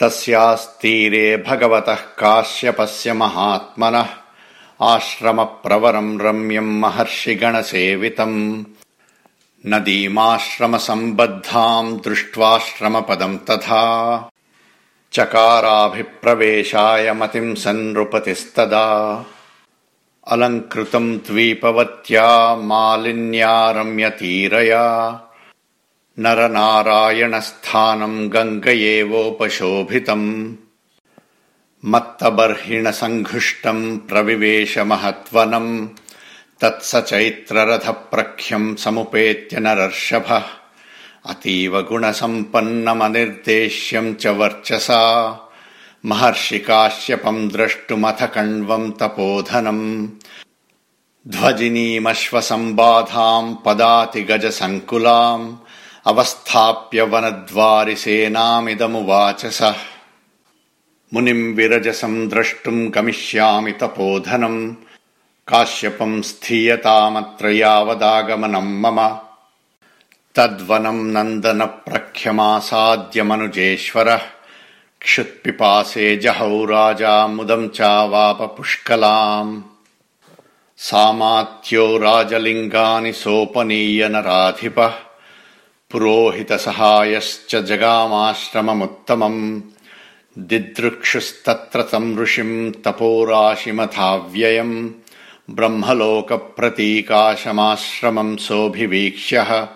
तस्यास्तीरे भगवतः काश्यपस्य महात्मनः आश्रमप्रवरम् रम्यम् महर्षिगणसेवितम्। नदीमाश्रमसम्बद्धाम् दृष्ट्वाश्रमपदम् तथा। चकाराभिप्रवेशाय मतिम् सन्नृपतिस्तदा। अलङ्कृतम् द्वीपवत्या मालिन्या रम्यतीरया नरनारायणस्थानम् गङ्गयेवोपशोभितम्। मत्तबर्हिणसङ्घुष्टम् प्रविवेश महत्वनम् तत्स चैत्ररथप्रख्यम् समुपेत्य नरर्षभः। अतीव गुणसम्पन्नमनिर्देश्यम् च वर्चसा। महर्षिकाश्यपम् द्रष्टुमथ कण्वम् तपोधनम्। ध्वजिनीमश्वसम्बाधाम् पदातिगजसङ्कुलाम् अवस्थाप्य वनद्वारिसेनामिदमुवाच सः मुनिम् विरजसम् द्रष्टुम् गमिष्यामि तपोधनम् काश्यपम् स्थीयतामत्र यावदागमनम् मम। तद्वनम् नन्दनप्रख्यमासाद्यमनुजेश्वरः। क्षुत्पिपासे जहौ राजा मुदम् चावाप पुष्कलाम् सामात्यो राजलिङ्गानि सोपनीय नराधिपः पुरोहितसहायश्च जगामाश्रममुत्तमम्। दिदृक्षुस्तत्र तम् ऋषिम् तपोराशिमथाव्ययम्। ब्रह्मलोकप्रतीकाशमाश्रमम् सोऽभिवीक्ष्यः।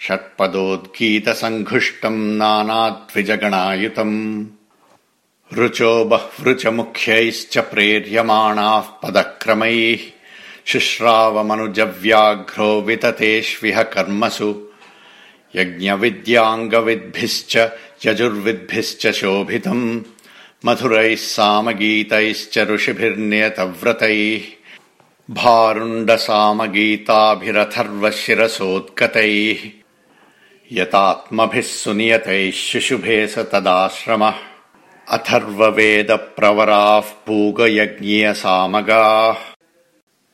षट्पदोद्गीतसङ्घुष्टम् नानाद्विजगणायुतम्। ऋचो बह्वृचमुख्यैश्च प्रेर्यमाणाः पदक्रमैः। शुश्रावमनुजव्याघ्रो विततेष्विह कर्मसु यज्ञविद्याङ्गविद्भिश्च यजुर्विद्भिश्च शोभितम्। मधुरैः सामगीतैश्च ऋषिभिर्नियतव्रतैः। भारुण्डसामगीताभिरथर्वशिरसोत्कतैः। यतात्मभिः सुनियतैः शुशुभे स तदाश्रमः। अथर्ववेदप्रवराः पूगयज्ञीयसामगाः।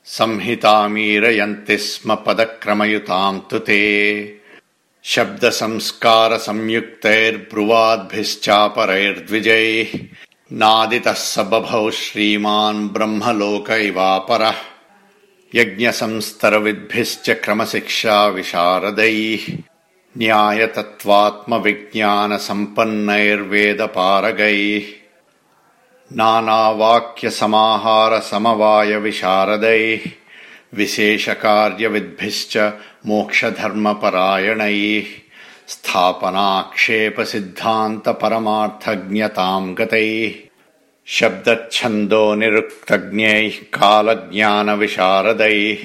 संहितामीरयन्ति स्म पदक्रमयुताम् तु ते शब्दसंस्कारसंयुक्तैर्ब्रुवाद्भिश्चापरैर्द्विजैः नादितः स बभौ श्रीमान् ब्रह्मलोक इवापरः यज्ञसंस्तरविद्भिश्च क्रमशिक्षाविशारदैः न्यायतत्त्वात्मविज्ञानसम्पन्नैर्वेदपारगैः नानावाक्यसमाहारसमवायविशारदैः विशेषकार्यविद्भिश्च मोक्षधर्मपरायणैः स्थापनाक्षेपसिद्धान्तपरमार्थज्ञताम् गतैः शब्दच्छन्दोनिरुक्तज्ञैः कालज्ञानविशारदैः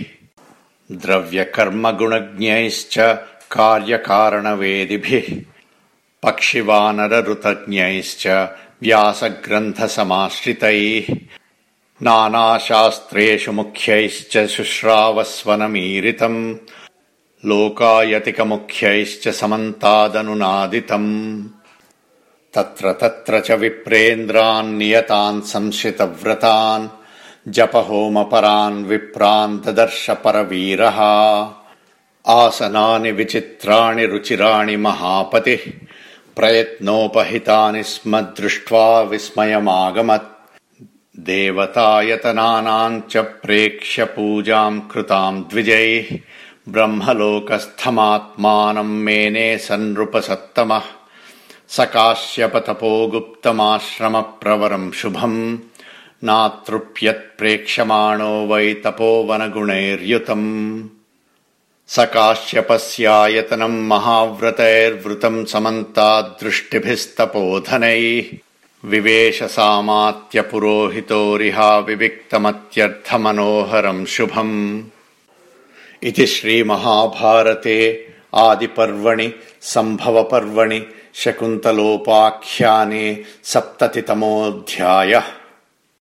द्रव्यकर्मगुणज्ञैश्च कार्यकारणवेदिभिः पक्षिवानरऋतज्ञैश्च व्यासग्रन्थसमाश्रितैः नानाशास्त्रेषु मुख्यैश्च शुश्रावस्वनमीरितम् लोकायतिकमुख्यैश्च समन्तादनुनादितम्। तत्र तत्र च विप्रेन्द्रान् नियतान् संश्रितव्रतान् जपहोमपरान् विप्रान् ददर्श परवीरः आसनानि विचित्राणि रुचिराणि महापतिः प्रयत्नोपहितानि स्म दृष्ट्वा विस्मयमागमत् देवतायतनानाम् च प्रेक्ष्य पूजाम् कृताम् द्विजैः ब्रह्मलोकस्थमात्मानम् मेने सन्नृपसत्तमः। स काश्यपतपो गुप्तमाश्रमप्रवरम् शुभम्। नातृप्यत्प्रेक्ष्यमाणो वै तपोवनगुणैर्युतम्। स काश्यपस्यायतनम् महाव्रतैर्वृतम् समन्ताद्दृष्टिभिस्तपोधनैः विवेशसामात्यपुरोहितोरिहा विविक्तमत्यर्थमनोहरम् शुभम्। इति श्रीमहाभारते आदिपर्वणि सम्भवपर्वणि शकुन्तलोपाख्याने सप्ततितमोऽध्यायः